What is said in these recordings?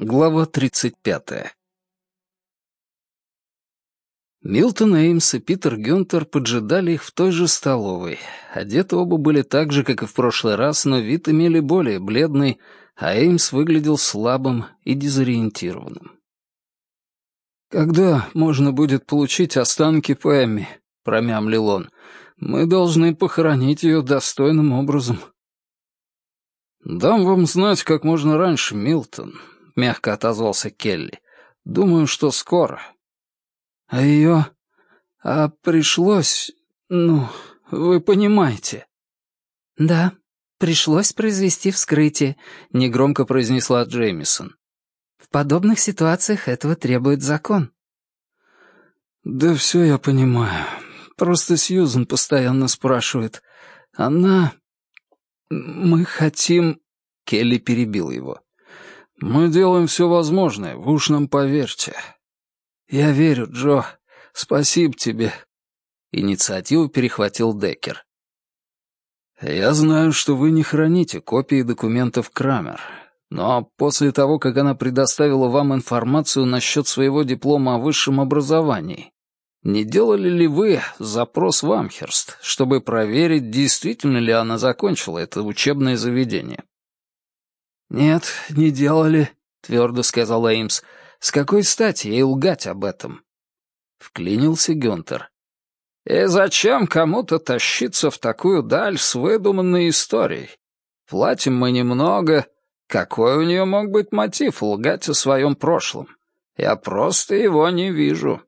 Глава 35. Милтон Эймс и Питер Гюнтер поджидали их в той же столовой. Одеты оба были так же, как и в прошлый раз, но вид имели более бледный, а Эймс выглядел слабым и дезориентированным. «Когда можно будет получить останки Пэмми?» — промямлил он. «Мы должны похоронить ее достойным образом». «Дам вам знать как можно раньше, Милтон», — мягко отозвался Келли. «Думаю, что скоро». «А ее... А пришлось... Ну, вы понимаете». «Да, пришлось произвести вскрытие», — негромко произнесла Джеймисон. «В подобных ситуациях этого требует закон». «Да все я понимаю. Просто Сьюзен постоянно спрашивает. Она «Мы хотим...» — Келли перебил его. «Мы делаем все возможное, вы уж нам поверьте». «Я верю, Джо. Спасибо тебе». Инициативу перехватил Деккер. «Я знаю, что вы не храните копии документов Крамер, но после того, как она предоставила вам информацию насчет своего диплома о высшем образовании, не делали ли вы запрос в Амхерст, чтобы проверить, действительно ли она закончила это учебное заведение? «Нет, не делали», — твердо сказал Эймс. «С какой стати ей лгать об этом?» Вклинился Гюнтер. «И зачем кому-то тащиться в такую даль с выдуманной историей? Платим мы немного. Какой у нее мог быть мотив лгать о своем прошлом? Я просто его не вижу».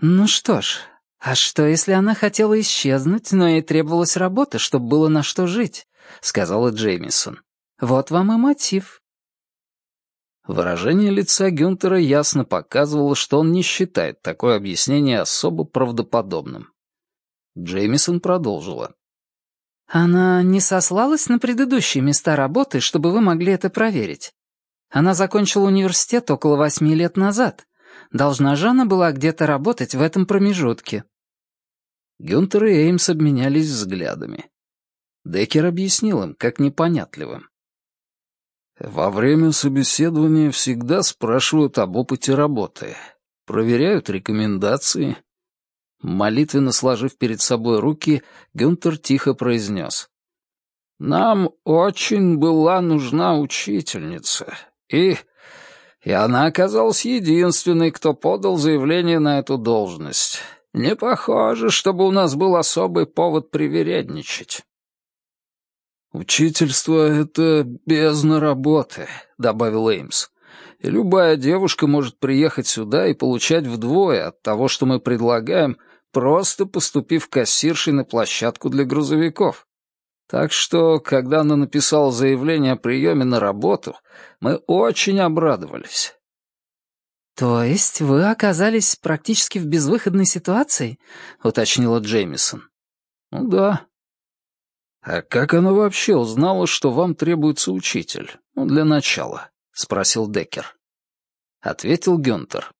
«Ну что ж, а что, если она хотела исчезнуть, но ей требовалась работа, чтобы было на что жить?» — сказала Джеймисон. «Вот вам и мотив». Выражение лица Гюнтера ясно показывало, что он не считает такое объяснение особо правдоподобным. Джеймисон продолжила. «Она не сослалась на предыдущие места работы, чтобы вы могли это проверить. Она закончила университет около восьми лет назад. Должна же она была где-то работать в этом промежутке». Гюнтер и Эймс обменялись взглядами. Деккер объяснил им, как непонятливым. Во время собеседования всегда спрашивают об опыте работы, проверяют рекомендации. Молитвенно сложив перед собой руки, Гюнтер тихо произнес. «Нам очень была нужна учительница, и и она оказалась единственной, кто подал заявление на эту должность. Не похоже, чтобы у нас был особый повод привередничать. «Учительство — это бездна работы», — добавил Эймс. «И любая девушка может приехать сюда и получать вдвое от того, что мы предлагаем, просто поступив кассиршей на площадку для грузовиков. Так что, когда она написала заявление о приеме на работу, мы очень обрадовались. «То есть вы оказались практически в безвыходной ситуации?» — уточнила Джеймисон. «Ну да». «А как она вообще узнала, что вам требуется учитель? Ну, для начала», — спросил Деккер. Ответил Гюнтер.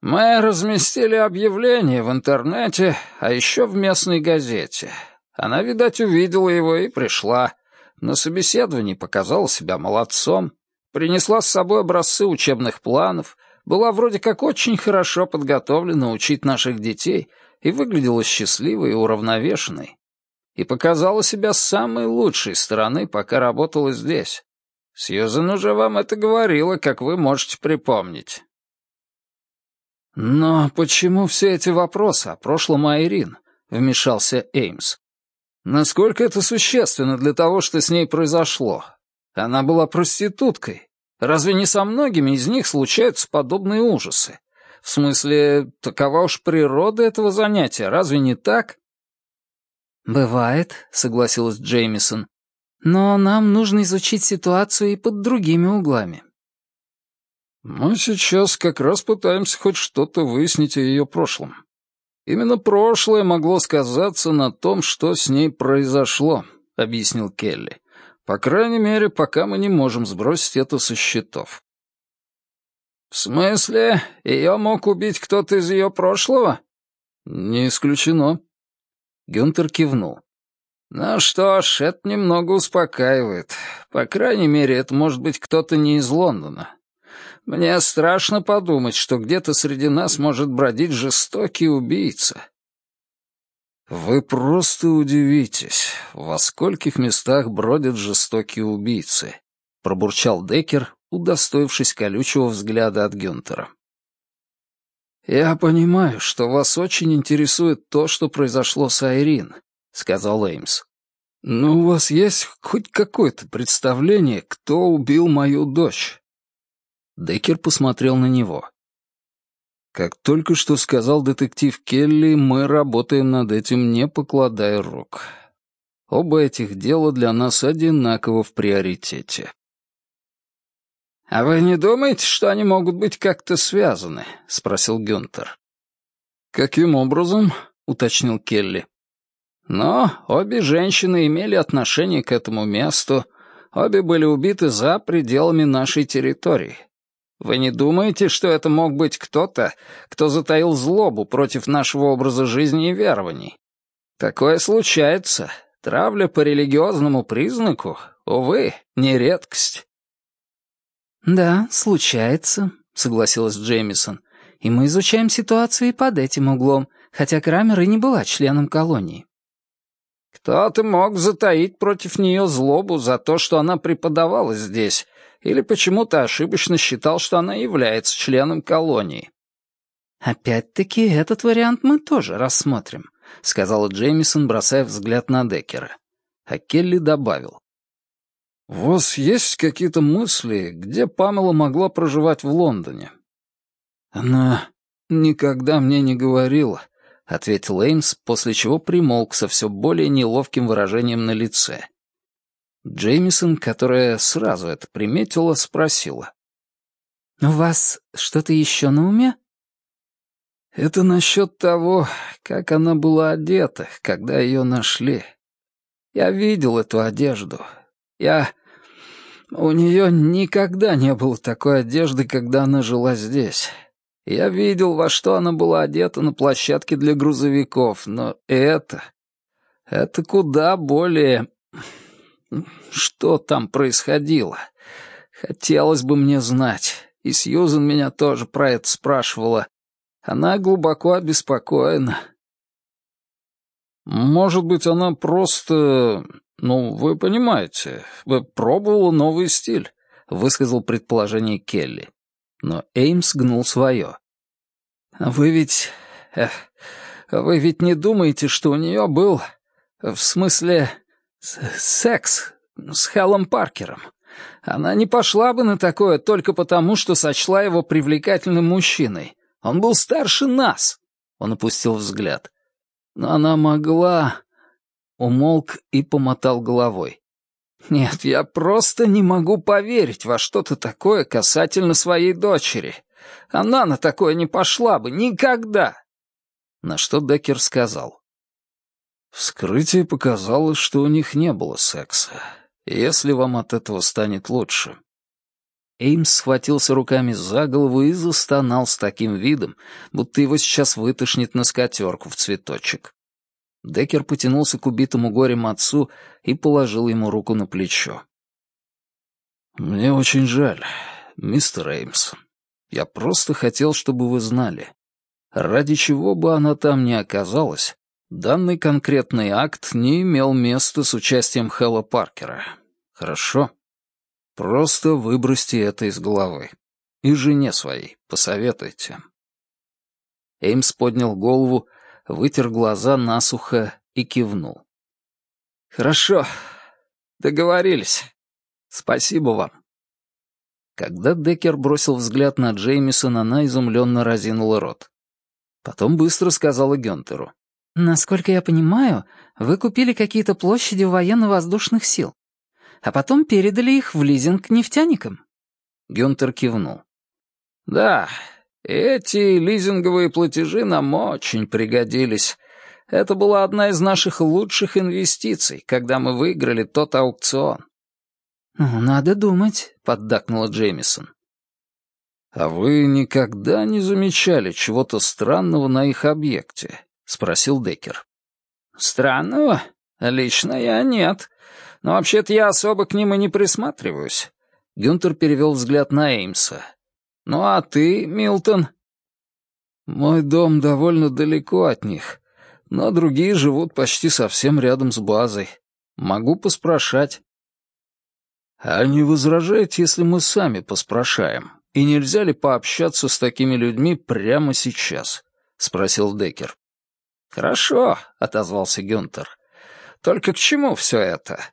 «Мы разместили объявление в интернете, а еще в местной газете. Она, видать, увидела его и пришла. На собеседовании показала себя молодцом, принесла с собой образцы учебных планов, была вроде как очень хорошо подготовлена учить наших детей и выглядела счастливой и уравновешенной. И показала себя с самой лучшей стороны, пока работала здесь. Сьюзен уже вам это говорила, как вы можете припомнить. «Но почему все эти вопросы о прошлом Айрин?» — вмешался Эймс. Насколько это существенно для того, что с ней произошло? Она была проституткой. Разве не со многими из них случаются подобные ужасы? В смысле, такова уж природа этого занятия, разве не так? «Бывает», — согласилась Джеймисон. «Но нам нужно изучить ситуацию и под другими углами». «Мы сейчас как раз пытаемся хоть что-то выяснить о ее прошлом. Именно прошлое могло сказаться на том, что с ней произошло, объяснил Келли. По крайней мере, пока мы не можем сбросить это со счетов. В смысле, ее мог убить кто-то из ее прошлого? Не исключено. Гюнтер кивнул. «Ну что ж, это немного успокаивает. По крайней мере, это может быть кто-то не из Лондона. Мне страшно подумать, что где-то среди нас может бродить жестокий убийца». «Вы просто удивитесь, во скольких местах бродят жестокие убийцы», — пробурчал Деккер, удостоившись колючего взгляда от Гюнтера. «Я понимаю, что вас очень интересует то, что произошло с Айрин», — сказал Эймс. «Но у вас есть хоть какое-то представление, кто убил мою дочь?» Деккер посмотрел на него. «Как только что сказал детектив Келли, мы работаем над этим, не покладая рук. Оба этих дела для нас одинаково в приоритете». «А вы не думаете, что они могут быть как-то связаны?» — спросил Гюнтер. «Каким образом?» — уточнил Келли. «Но обе женщины имели отношение к этому месту, обе были убиты за пределами нашей территории. Вы не думаете, что это мог быть кто-то, кто затаил злобу против нашего образа жизни и верований? Такое случается. Травля по религиозному признаку, увы, не редкость». «Да, случается», — согласилась Джеймисон. «И мы изучаем ситуацию и под этим углом, хотя Крамер и не была членом колонии». «Кто-то мог затаить против нее злобу за то, что она преподавала здесь, или почему-то ошибочно считал, что она является членом колонии». «Опять-таки, этот вариант мы тоже рассмотрим», — сказала Джеймисон, бросая взгляд на Деккера. А Келли добавил. «У вас есть какие-то мысли, где Памела могла проживать в Лондоне?» «Она никогда мне не говорила», — ответил Эймс, после чего примолк со все более неловким выражением на лице. Джеймисон, которая сразу это приметила, спросила. «У вас что-то еще на уме?» «Это насчет того, как она была одета, когда ее нашли. Я видел эту одежду. Я у нее никогда не было такой одежды, когда она жила здесь. Я видел, во что она была одета на площадке для грузовиков, но это... Это куда более... Что там происходило? Хотелось бы мне знать. И Сьюзен меня тоже про это спрашивала. Она глубоко обеспокоена. Может быть, она просто «Ну, вы понимаете, пробовала новый стиль», — высказал предположение Келли. Но Эймс гнул свое. «Вы ведь... Эх, вы ведь не думаете, что у нее был... В смысле... секс с Хеллом Паркером? Она не пошла бы на такое только потому, что сочла его привлекательным мужчиной. Он был старше нас!» Он опустил взгляд. «Но она могла умолк и помотал головой. «Нет, я просто не могу поверить во что-то такое касательно своей дочери. Она на такое не пошла бы никогда!» На что Деккер сказал. «Вскрытие показало, что у них не было секса. Если вам от этого станет лучше». Эймс схватился руками за голову и застонал с таким видом, будто его сейчас вытошнит на скатерку в цветочек. Деккер потянулся к убитому горем отцу и положил ему руку на плечо. «Мне очень жаль, мистер Эймс. Я просто хотел, чтобы вы знали. Ради чего бы она там ни оказалась, данный конкретный акт не имел места с участием Хэлла Паркера. Хорошо? Просто выбросьте это из головы. И жене своей посоветуйте». Эймс поднял голову, вытер глаза насухо и кивнул. «Хорошо, договорились. Спасибо вам». Когда Деккер бросил взгляд на Джеймисон, она изумленно разинула рот. Потом быстро сказала Гёнтеру. «Насколько я понимаю, вы купили какие-то площади военно-воздушных сил, а потом передали их в лизинг нефтяникам?» Гюнтер кивнул. «Да, эти лизинговые платежи нам очень пригодились. Это была одна из наших лучших инвестиций, когда мы выиграли тот аукцион. «Ну, «Надо думать», — поддакнула Джеймисон. «А вы никогда не замечали чего-то странного на их объекте?» — спросил Деккер. «Странного? «Лично я нет. Но вообще-то я особо к ним и не присматриваюсь». Гюнтер перевел взгляд на Эймса. «Ну а ты, Милтон?» «Мой дом довольно далеко от них, но другие живут почти совсем рядом с базой. Могу поспрашать». «А не возражаете, если мы сами поспрашаем? И нельзя ли пообщаться с такими людьми прямо сейчас?» — спросил Деккер. «Хорошо», — отозвался Гюнтер. «Только к чему все это?»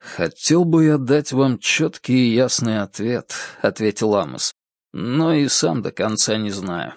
«Хотел бы я дать вам четкий и ясный ответ», — ответил Амос. «Но и сам до конца не знаю».